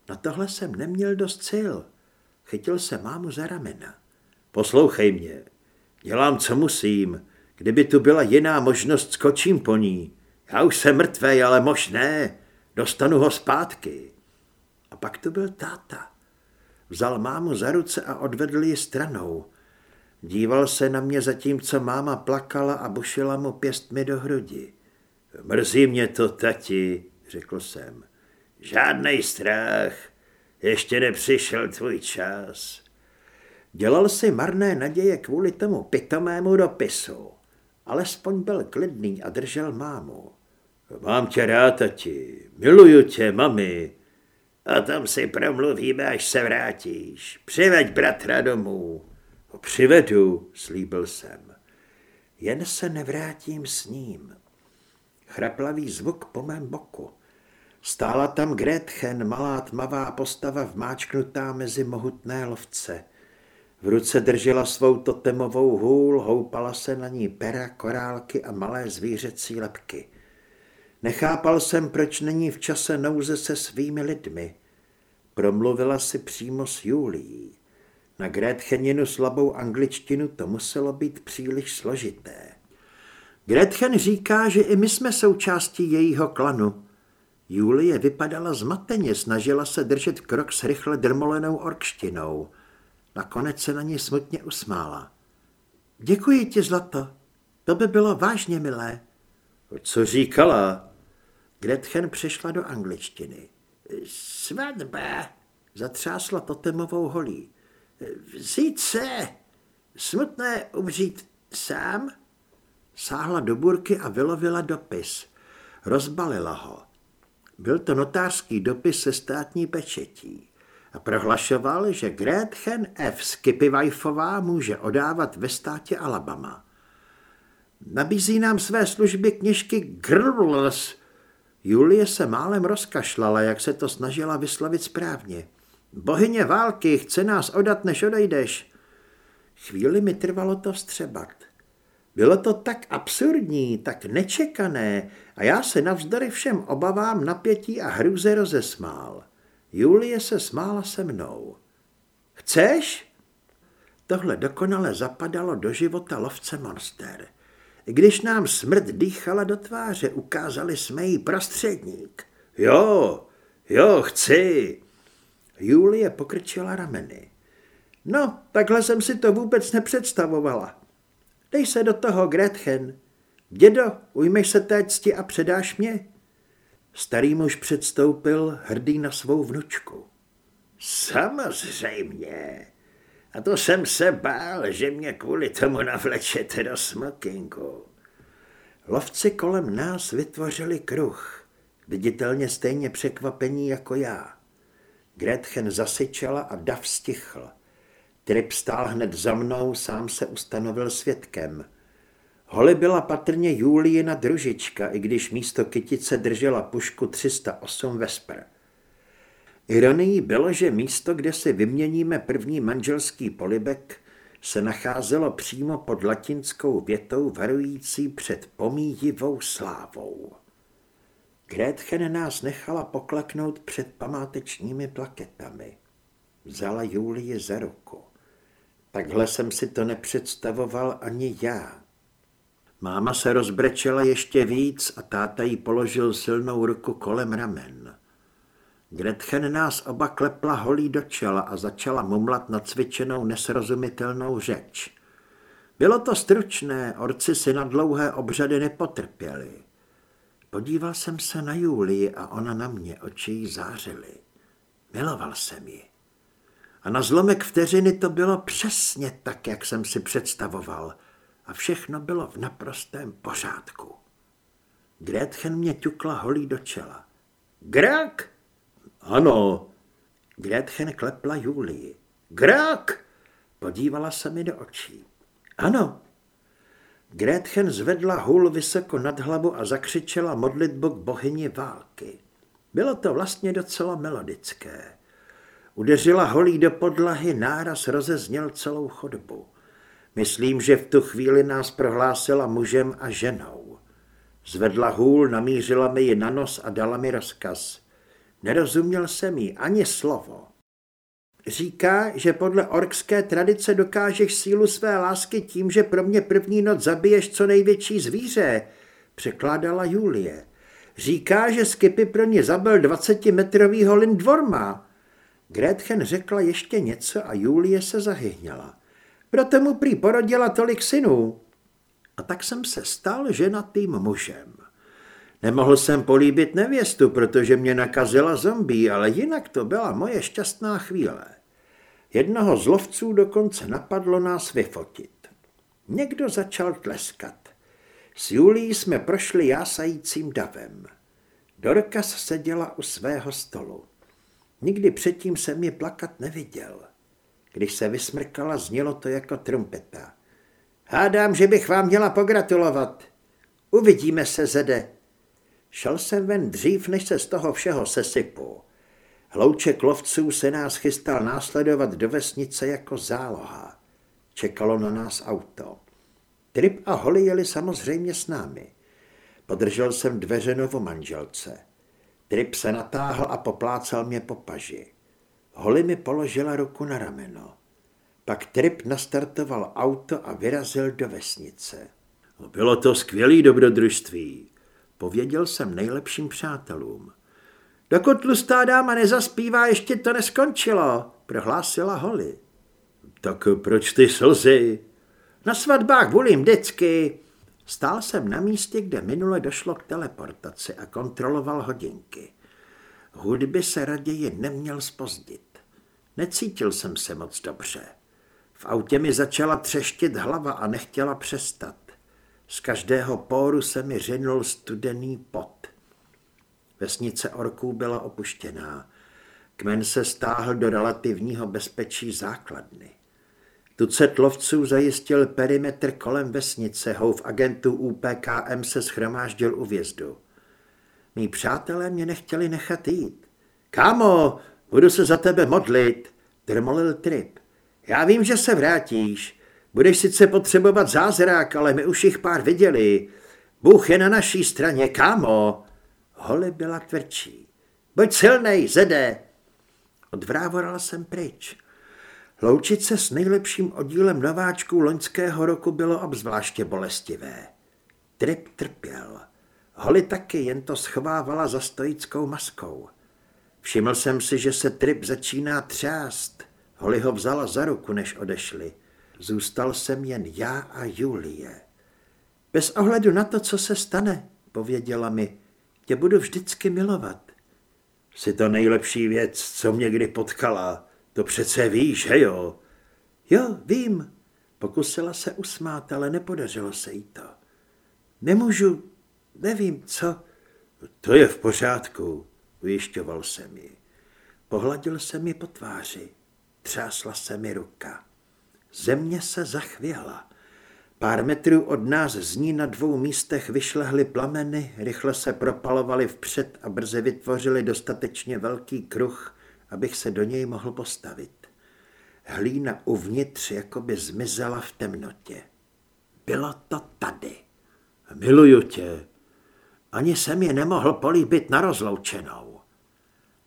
Na tohle jsem neměl dost sil. Chytil se mámu za ramena. Poslouchej mě. Dělám, co musím. Kdyby tu byla jiná možnost, skočím po ní. Já už jsem mrtvej, ale možné. Dostanu ho zpátky. A pak tu byl táta. Vzal mámu za ruce a odvedl ji stranou. Díval se na mě zatímco máma plakala a bušila mu pěstmi do hrudi. Mrzí mě to, tati, řekl jsem. Žádnej strach, ještě nepřišel tvůj čas. Dělal si marné naděje kvůli tomu pitomému dopisu. Alespoň byl klidný a držel mámu. Mám tě rád, tati. Miluju tě, mami. A tam si promluvíme, až se vrátíš. Přiveď bratra domů. Přivedu, slíbil jsem. Jen se nevrátím s ním. Chraplavý zvuk po mém boku. Stála tam Gretchen, malá tmavá postava vmáčknutá mezi mohutné lovce. V ruce držela svou totemovou hůl, houpala se na ní pera, korálky a malé zvířecí lepky. Nechápal jsem, proč není v čase nouze se svými lidmi. Promluvila si přímo s Julií. Na Gretcheninu slabou angličtinu to muselo být příliš složité. Gretchen říká, že i my jsme součástí jejího klanu. Julie vypadala zmateně, snažila se držet krok s rychle drmolenou orkštinou. Nakonec se na ní smutně usmála. Děkuji ti, Zlato. To by bylo vážně milé. Co říkala? Gretchen přešla do angličtiny. Svatba, zatřásla totemovou holí. Vzít se, smutné umřít sám? Sáhla do burky a vylovila dopis. Rozbalila ho. Byl to notářský dopis se státní pečetí a prohlašoval, že Gretchen F. Skipivajfová může odávat ve státě Alabama. Nabízí nám své služby knižky Grrls. Julie se málem rozkašlala, jak se to snažila vyslovit správně. Bohyně války chce nás odat, než odejdeš. Chvíli mi trvalo to vstřebat. Bylo to tak absurdní, tak nečekané a já se navzdory všem obavám napětí a hrůze rozesmál. Julie se smála se mnou. Chceš? Tohle dokonale zapadalo do života lovce monster. Když nám smrt dýchala do tváře, ukázali jsme jí prostředník. Jo, jo, chci. Julie pokrčila rameny. No, takhle jsem si to vůbec nepředstavovala. Dej se do toho, Gretchen. Dědo, ujmeš se té cti a předáš mě? Starý muž předstoupil, hrdý na svou vnučku. Samozřejmě. A to jsem se bál, že mě kvůli tomu navlečete do smokingu. Lovci kolem nás vytvořili kruh, viditelně stejně překvapení jako já. Gretchen zasyčela a dav stichl. Trip stál hned za mnou, sám se ustanovil svědkem. Holly byla patrně Julijina družička, i když místo kytice držela pušku 308 Vesper. Ironií bylo, že místo, kde si vyměníme první manželský polibek, se nacházelo přímo pod latinskou větou varující před pomíjivou slávou. Gretchen nás nechala pokleknout před památečními plaketami. Vzala Julii za ruku. Takhle jsem si to nepředstavoval ani já. Máma se rozbrečela ještě víc a táta jí položil silnou ruku kolem ramen. Gretchen nás oba klepla holí do čela a začala mumlat nacvičenou nesrozumitelnou řeč. Bylo to stručné, orci si na dlouhé obřady nepotrpěli. Podíval jsem se na Julii a ona na mě, oči jí zářily. Miloval jsem ji. A na zlomek vteřiny to bylo přesně tak, jak jsem si představoval. A všechno bylo v naprostém pořádku. Gretchen mě ťukla holí do čela. Grak? Ano. Gretchen klepla Julii. Grak? Podívala se mi do očí. Ano. Gretchen zvedla hůl vysoko nad hlavu a zakřičela modlitbu k bohyni války. Bylo to vlastně docela melodické. Udeřila holí do podlahy, náraz rozezněl celou chodbu. Myslím, že v tu chvíli nás prohlásila mužem a ženou. Zvedla hůl, namířila mi ji na nos a dala mi rozkaz. Nerozuměl jsem jí ani slovo. Říká, že podle orkské tradice dokážeš sílu své lásky tím, že pro mě první noc zabiješ co největší zvíře, překládala Julie. Říká, že Skipy pro ně zabil 20-metrovýho Lindvorma. Gretchen řekla ještě něco a Julie se zahyhněla. Proto mu prý porodila tolik synů. A tak jsem se stal ženatým mužem. Nemohl jsem políbit nevěstu, protože mě nakazila zombie, ale jinak to byla moje šťastná chvíle. Jednoho z lovců dokonce napadlo nás vyfotit. Někdo začal tleskat. S Julí jsme prošli jásajícím davem. Dorkas seděla u svého stolu. Nikdy předtím jsem ji plakat neviděl. Když se vysmrkala, znělo to jako trumpeta. Hádám, že bych vám měla pogratulovat. Uvidíme se, Zede. Šel jsem ven dřív, než se z toho všeho sesypu. Hlouček lovců se nás chystal následovat do vesnice jako záloha. Čekalo na nás auto. Trip a Holly jeli samozřejmě s námi. Podržel jsem dveře novomanželce. Trip se natáhl a poplácal mě po paži. Holly mi položila ruku na rameno. Pak Trip nastartoval auto a vyrazil do vesnice. Bylo to skvělý dobrodružství, pověděl jsem nejlepším přátelům. Dokud tlustá dáma nezaspívá, ještě to neskončilo, prohlásila Holly. Tak proč ty slzy? Na svatbách volím vždycky. Stál jsem na místě, kde minule došlo k teleportaci a kontroloval hodinky. Hudby se raději neměl spozdit. Necítil jsem se moc dobře. V autě mi začala třeštit hlava a nechtěla přestat. Z každého póru se mi řinul studený pot. Vesnice orků byla opuštěná. Kmen se stáhl do relativního bezpečí základny. Tucet lovců zajistil perimetr kolem vesnice, houv agentů UPKM se schromáždil u vězdu. Mí přátelé mě nechtěli nechat jít. Kámo, budu se za tebe modlit, drmolil Trip. Já vím, že se vrátíš. Budeš sice potřebovat zázrak, ale my už jich pár viděli. Bůh je na naší straně, kámo. Holly byla tvrdší. Buď silnej, zede. Odvrávoral jsem pryč. Loučit se s nejlepším oddílem nováčků loňského roku bylo obzvláště bolestivé. Trip trpěl. Holly taky jen to schovávala za stoickou maskou. Všiml jsem si, že se Trip začíná třást. Holly ho vzala za ruku, než odešli. Zůstal jsem jen já a Julie. Bez ohledu na to, co se stane, pověděla mi, tě budu vždycky milovat. Jsi to nejlepší věc, co mě kdy potkala. To přece víš, hejo? Jo, vím. Pokusila se usmát, ale nepodařilo se jí to. Nemůžu, nevím, co. To je v pořádku, ujišťoval jsem ji. Pohladil jsem ji po tváři. Třásla se mi ruka. Země se zachvěla. Pár metrů od nás z ní na dvou místech vyšlehly plameny, rychle se propalovaly vpřed a brzy vytvořili dostatečně velký kruh, abych se do něj mohl postavit. Hlína uvnitř jakoby zmizela v temnotě. Bylo to tady. Miluju tě. Ani jsem je nemohl políbit na rozloučenou.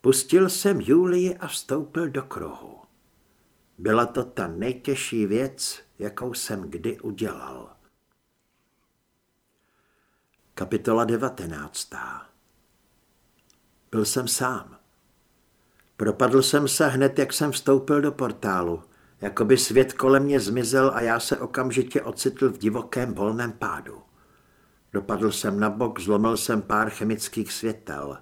Pustil jsem Julii a vstoupil do kruhu. Byla to ta nejtěžší věc, jakou jsem kdy udělal. Kapitola 19. Byl jsem sám. Propadl jsem se hned, jak jsem vstoupil do portálu. Jakoby svět kolem mě zmizel a já se okamžitě ocitl v divokém volném pádu. Dopadl jsem na bok, zlomil jsem pár chemických světel.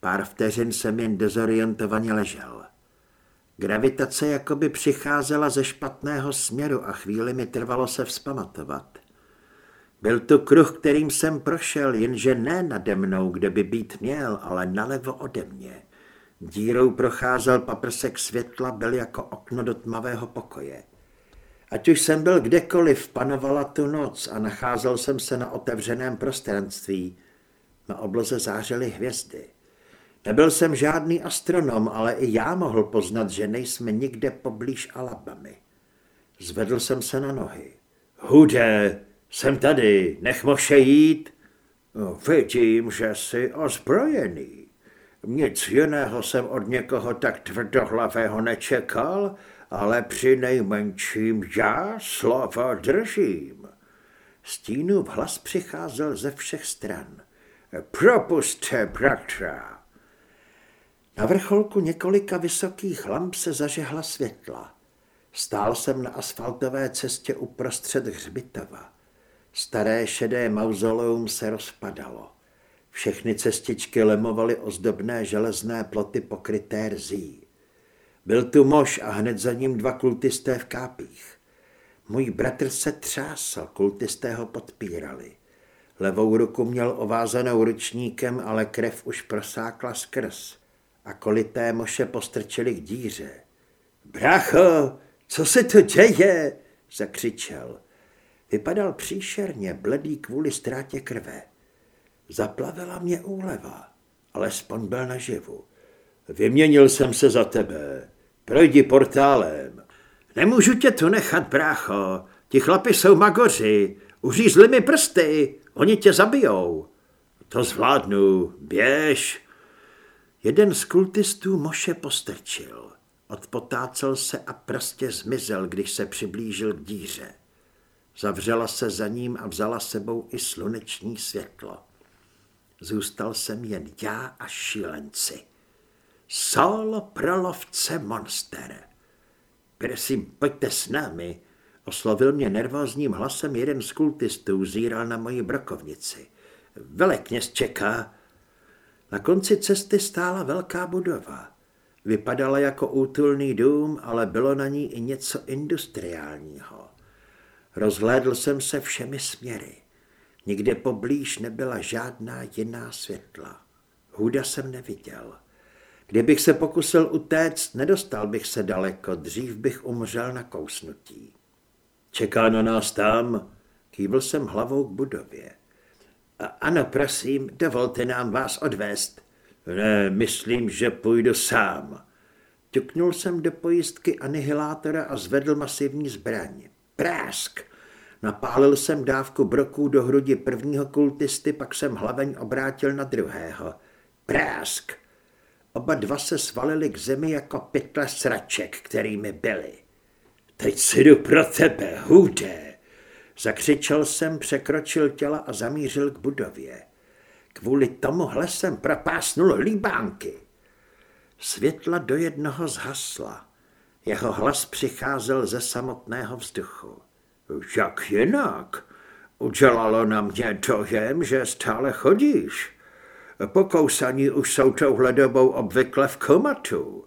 Pár vteřin jsem jen dezorientovaně ležel. Gravitace jakoby přicházela ze špatného směru a chvíli mi trvalo se vzpamatovat. Byl to kruh, kterým jsem prošel, jenže ne nade mnou, kde by být měl, ale nalevo ode mě. Dírou procházel paprsek světla, byl jako okno do tmavého pokoje. Ať už jsem byl kdekoliv, panovala tu noc a nacházel jsem se na otevřeném prostranství. Na obloze zářily hvězdy. Nebyl jsem žádný astronom, ale i já mohl poznat, že nejsme nikde poblíž Alabamy. Zvedl jsem se na nohy. Hude, jsem tady, nech moše jít. No, vidím, že jsi ozbrojený. Nic jiného jsem od někoho tak tvrdohlavého nečekal, ale při nejmenším já slova držím. Stínův hlas přicházel ze všech stran. Propuste, bratra. Na vrcholku několika vysokých lamp se zažehla světla. Stál jsem na asfaltové cestě uprostřed hřbitova. Staré šedé mauzoleum se rozpadalo. Všechny cestičky lemovaly ozdobné železné ploty pokryté rzí. Byl tu mož a hned za ním dva kultisté v kápích. Můj bratr se třásl, kultisté ho podpírali. Levou ruku měl ovázanou ručníkem, ale krev už prosákla skrz a kolité moše postrčili k díře. Brácho, co se to děje? zakřičel. Vypadal příšerně, bledý kvůli ztrátě krve. Zaplavila mě úleva, alespoň byl naživu. Vyměnil jsem se za tebe. Projdi portálem. Nemůžu tě tu nechat, brácho. Ti chlapi jsou magoři. Uřízli mi prsty. Oni tě zabijou. To zvládnu. Běž. Jeden z kultistů Moše postrčil. Odpotácel se a prostě zmizel, když se přiblížil k díře. Zavřela se za ním a vzala sebou i sluneční světlo. Zůstal jsem jen já a šílenci. Solo pro lovce monster. Prosím, pojďte s námi, oslovil mě nervózním hlasem jeden z kultistů, zíral na moji brokovnici. Velekněz čeká. Na konci cesty stála velká budova. Vypadala jako útulný dům, ale bylo na ní i něco industriálního. Rozhlédl jsem se všemi směry. Nikde poblíž nebyla žádná jiná světla. Huda jsem neviděl. Kdybych se pokusil utéct, nedostal bych se daleko, dřív bych umřel na kousnutí. Čeká na nás tam, kývil jsem hlavou k budově. Ano, prosím, dovolte nám vás odvést. Ne, myslím, že půjdu sám. Ťuknul jsem do pojistky anihilátora a zvedl masivní zbraň. Prásk! Napálil jsem dávku broků do hrudi prvního kultisty, pak jsem hlaveň obrátil na druhého. Prásk! Oba dva se svalili k zemi jako pytle sraček, kterými byli. Teď si jdu pro tebe, hudé! Zakřičel jsem, překročil těla a zamířil k budově. Kvůli tomuhle jsem propásnul líbánky. Světla do jednoho zhasla. Jeho hlas přicházel ze samotného vzduchu. Jak jinak? Udělalo na mě dojem, že stále chodíš. Pokousaní už jsou touhle dobou obvykle v komatu.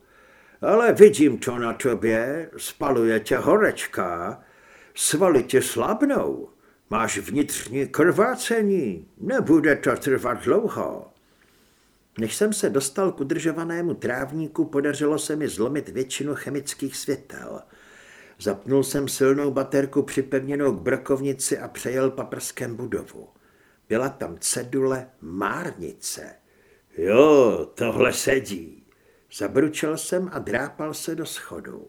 Ale vidím to na tobě, spaluje tě horečka, svaly tě slabnou, máš vnitřní krvácení, nebude to trvat dlouho. Než jsem se dostal k udržovanému trávníku, podařilo se mi zlomit většinu chemických světel. Zapnul jsem silnou baterku připevněnou k brokovnici a přejel paprskem budovu. Byla tam cedule Márnice. Jo, tohle sedí. Zabručel jsem a drápal se do schodu.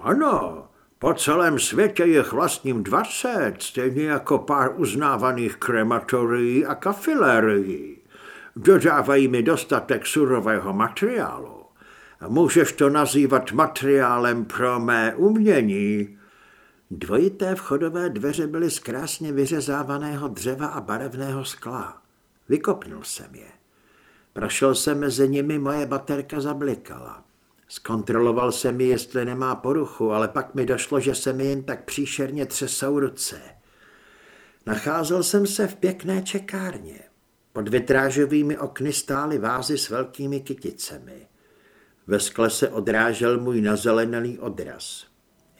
Ano, po celém světě je vlastním 20, stejně jako pár uznávaných krematorií a kafilérií. Dodávají mi dostatek surového materiálu. Můžeš to nazývat materiálem pro mé umění. Dvojité vchodové dveře byly z krásně vyřezávaného dřeva a barevného skla. Vykopnul jsem je. Prošel jsem mezi nimi, moje baterka zablikala. Zkontroloval jsem ji, jestli nemá poruchu, ale pak mi došlo, že se mi jen tak příšerně třesou ruce. Nacházel jsem se v pěkné čekárně. Pod vitrážovými okny stály vázy s velkými kyticemi. Ve skle se odrážel můj nazelený odraz.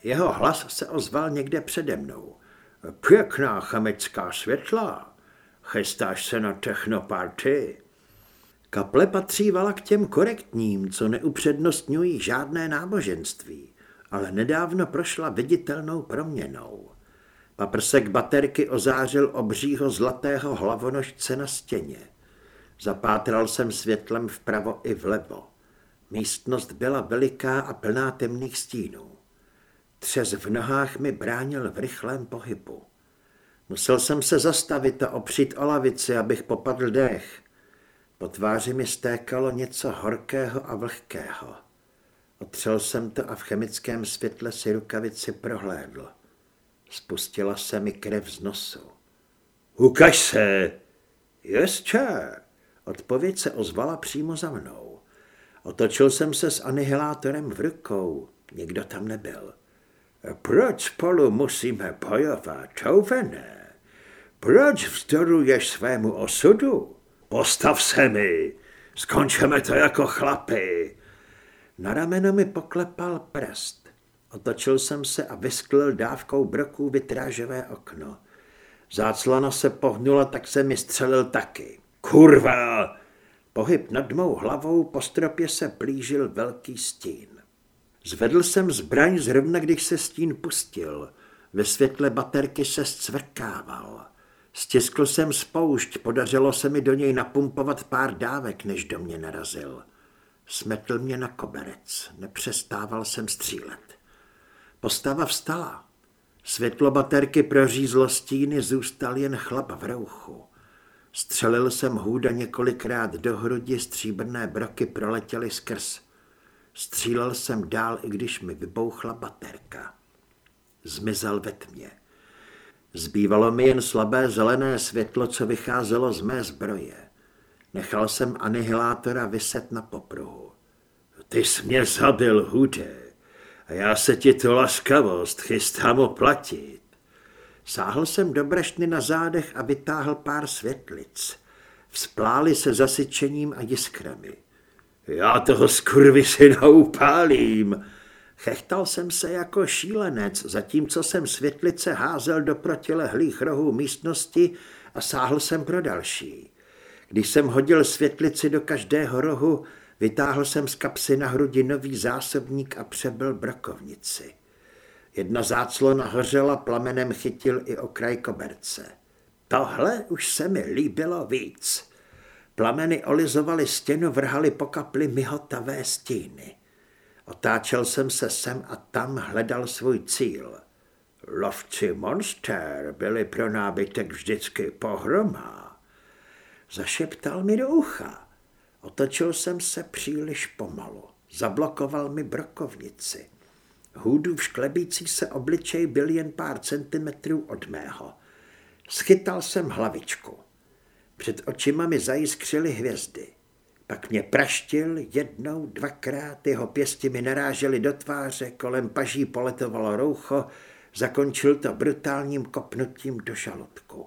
Jeho hlas se ozval někde přede mnou. Pěkná chemická světla. Chystáš se na technoparty? Kaple patřívala k těm korektním, co neupřednostňují žádné náboženství, ale nedávno prošla viditelnou proměnou. Paprsek baterky ozářil obřího zlatého hlavonožce na stěně. Zapátral jsem světlem vpravo i vlevo. Místnost byla veliká a plná temných stínů. Třes v nohách mi bránil v rychlém pohybu. Musel jsem se zastavit a opřít o lavici, abych popadl dech. Po tváři mi stékalo něco horkého a vlhkého. Otřel jsem to a v chemickém světle si rukavici prohlédl. Spustila se mi krev z nosu. Ukaž se! Ještě! Odpověď se ozvala přímo za mnou. Otočil jsem se s anihilátorem v rukou. Nikdo tam nebyl. Proč spolu musíme bojovat, Touvené? Proč vzdoruješ svému osudu? Postav se mi, skončeme to jako chlapy. Na rameno mi poklepal prst. Otočil jsem se a vysklil dávkou broků vitrážové okno. Záclana se pohnula, tak se mi střelil taky. Kurva! Pohyb nad mou hlavou po stropě se plížil velký stín. Zvedl jsem zbraň zrovna, když se stín pustil. Ve světle baterky se zcvrkával. Stiskl jsem spoušť, podařilo se mi do něj napumpovat pár dávek, než do mě narazil. Smetl mě na koberec, nepřestával jsem střílet. Postava vstala. Světlo baterky prořízlo stíny, zůstal jen chlap v rouchu. Střelil jsem hůda několikrát do hrudi, stříbrné broky proletěly skrz. Střílel jsem dál, i když mi vybouchla baterka. Zmizel ve tmě. Zbývalo mi jen slabé zelené světlo, co vycházelo z mé zbroje. Nechal jsem anihilátora vyset na popruhu. Ty jsi mě zabil, hude, a já se ti tu laskavost chystám oplatit. Sáhl jsem do breštny na zádech a vytáhl pár světlic. Vzplály se zasyčením a jiskrami. Já toho skurvy si naupálím. Chechtal jsem se jako šílenec, zatímco jsem světlice házel do protilehlých rohů místnosti a sáhl jsem pro další. Když jsem hodil světlici do každého rohu, vytáhl jsem z kapsy na hrudi nový zásobník a přebyl brokovnici. Jedna záclona hořela, plamenem chytil i okraj koberce. Tohle už se mi líbilo víc. Plameny olizovaly stěnu, vrhaly po kapli mihotavé stíny. Otáčel jsem se sem a tam, hledal svůj cíl. Lovci monster byli pro nábytek vždycky pohromá. Zašeptal mi do ucha. Otočil jsem se příliš pomalu. Zablokoval mi brokovnici. Hůdův šklebící se obličej byl jen pár centimetrů od mého. Schytal jsem hlavičku. Před očima mi zajiskřily hvězdy. Pak mě praštil jednou, dvakrát, jeho pěsti mi narážely do tváře, kolem paží poletovalo roucho, zakončil to brutálním kopnutím do žaludku.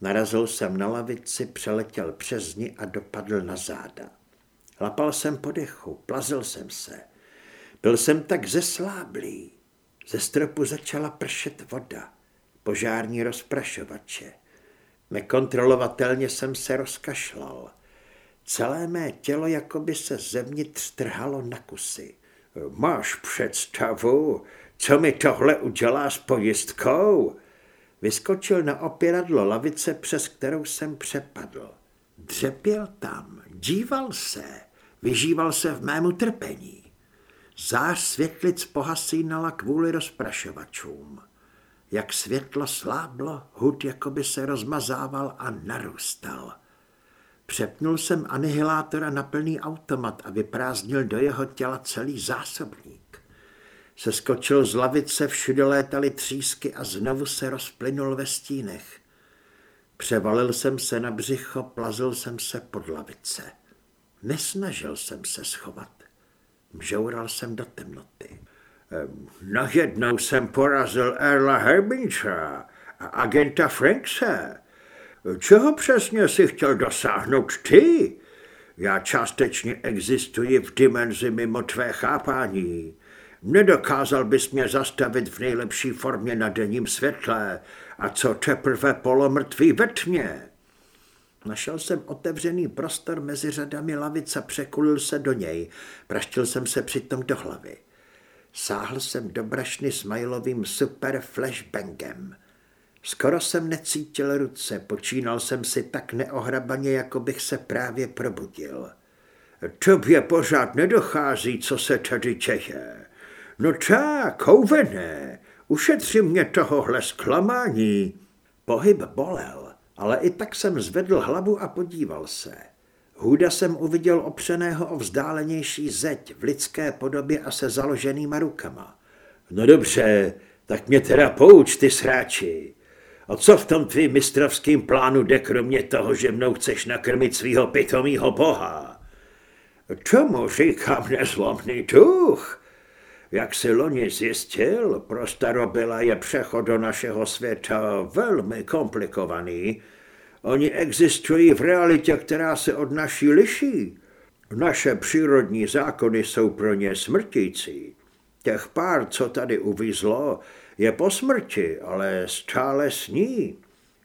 Narazil jsem na lavici, přeletěl přes ní a dopadl na záda. Lapal jsem po dechu, plazil jsem se. Byl jsem tak zesláblý. Ze stropu začala pršet voda, požární rozprašovače. Nekontrolovatelně jsem se rozkašlal. Celé mé tělo jako by se zevnitř trhalo na kusy. Máš představu, co mi tohle udělá s pojistkou? Vyskočil na opěradlo lavice, přes kterou jsem přepadl. Dřepěl tam, díval se, vyžíval se v mému trpení. Zář světlic pohasínala kvůli rozprašovačům. Jak světlo sláblo, hud jakoby se rozmazával a narůstal. Přepnul jsem anihilátora na plný automat a vyprázdnil do jeho těla celý zásobník. Seskočil z lavice, všude létaly třísky a znovu se rozplynul ve stínech. Převalil jsem se na břicho, plazil jsem se pod lavice. Nesnažil jsem se schovat. Mžoural jsem do temnoty. Najednou jsem porazil Erla Herbincha a agenta Frankse. Čeho přesně si chtěl dosáhnout ty? Já částečně existuji v dimenzi mimo tvé chápání. Nedokázal bys mě zastavit v nejlepší formě na denním světle a co teprve polomrtví ve tmě. Našel jsem otevřený prostor mezi řadami lavic a překulil se do něj. Praštil jsem se přitom do hlavy. Sáhl jsem do brašny s mailovým super flashbangem. Skoro jsem necítil ruce, počínal jsem si tak neohrabaně, jako bych se právě probudil. Tobě pořád nedochází, co se tady děje. No tak, kouvené, ušetři mě tohohle zklamání. Pohyb bolel, ale i tak jsem zvedl hlavu a podíval se. Hůda jsem uviděl opřeného o vzdálenější zeď v lidské podobě a se založenýma rukama. No dobře, tak mě teda pouč, ty sráči. A co v tom tvým mistrovským plánu jde kromě toho, že mnou chceš nakrmit svého pitomýho boha? Čemu říkám nezlomný duch? Jak si loni zjistil, pro starobila je přechod do našeho světa velmi komplikovaný. Oni existují v realitě, která se od naší liší. Naše přírodní zákony jsou pro ně smrtící. Těch pár, co tady uvízlo, je po smrti, ale stále sní.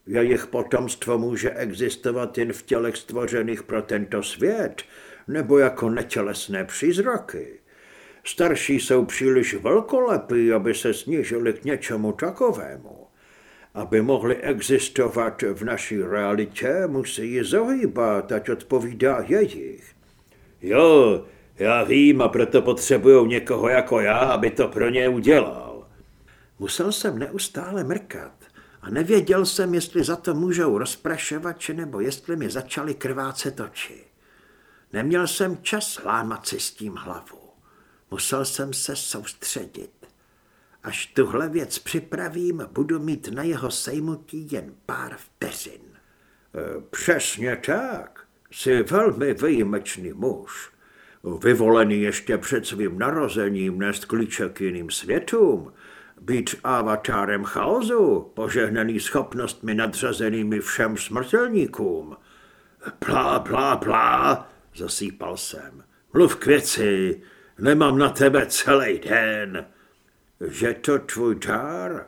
Jejich potomstvo může existovat jen v tělech stvořených pro tento svět, nebo jako netělesné přízraky. Starší jsou příliš velkolepí, aby se snížili k něčemu takovému. Aby mohli existovat v naší realitě, musí ji zohýbat, ať odpovídá jejich. Jo, já vím a proto potřebují někoho jako já, aby to pro ně udělal. Musel jsem neustále mrkat a nevěděl jsem, jestli za to můžou rozprašovače nebo jestli mi začaly krvácet oči. Neměl jsem čas lámat si s tím hlavu. Musel jsem se soustředit. Až tuhle věc připravím, budu mít na jeho sejmutí jen pár vteřin. E, přesně tak. Jsi velmi výjimečný muž. Vyvolený ještě před svým narozením nést klíče k jiným světům, být avatárem chaosu, požehnaný schopnostmi nadřazenými všem smrtelníkům. Plá, plá, plá, zasýpal jsem. Mluv k věci, nemám na tebe celý den. Že to tvůj dár?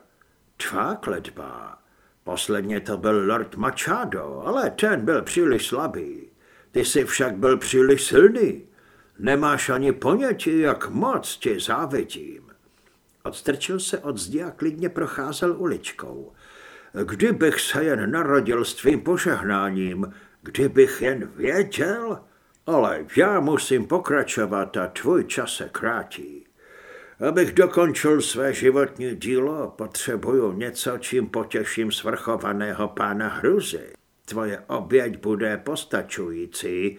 Tvá kletba. Posledně to byl Lord Machado, ale ten byl příliš slabý. Ty jsi však byl příliš silný. Nemáš ani ponětí, jak moc ti závidím. Odstrčil se od zdi a klidně procházel uličkou. Kdybych se jen narodil s tvým požehnáním, kdybych jen věděl, ale já musím pokračovat a tvůj čas se krátí. Abych dokončil své životní dílo, potřebuju něco, čím potěším svrchovaného pána Hruzy. Tvoje oběť bude postačující,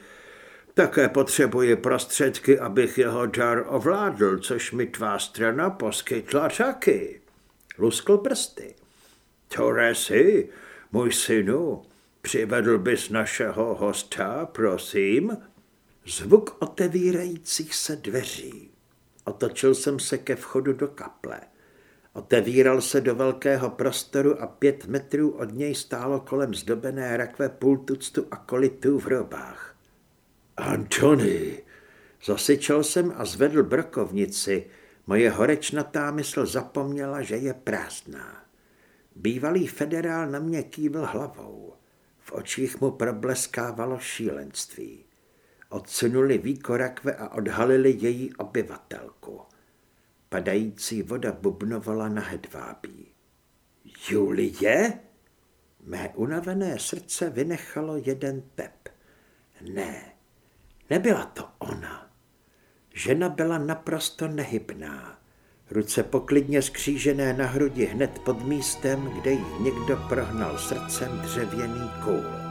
také potřebuji prostředky, abych jeho dar ovládl, což mi tvá strana poskytla taky. Luskl prsty. Toresi, můj synu, přivedl bys našeho hosta, prosím? Zvuk otevírajících se dveří. Otočil jsem se ke vchodu do kaple. Otevíral se do velkého prostoru a pět metrů od něj stálo kolem zdobené rakve půl tuctu akolitů v robách. Antony, zasyčel jsem a zvedl brokovnici. Moje horečnatá mysl zapomněla, že je prázdná. Bývalý federál na mě kývil hlavou. V očích mu probleskávalo šílenství. Odsunuli víko rakve a odhalili její obyvatelku. Padající voda bubnovala na hedvábí. Julie? Mé unavené srdce vynechalo jeden tep. Ne, nebyla to ona. Žena byla naprosto nehybná. Ruce poklidně skřížené na hrudi hned pod místem, kde jí někdo prohnal srdcem dřevěný kůl.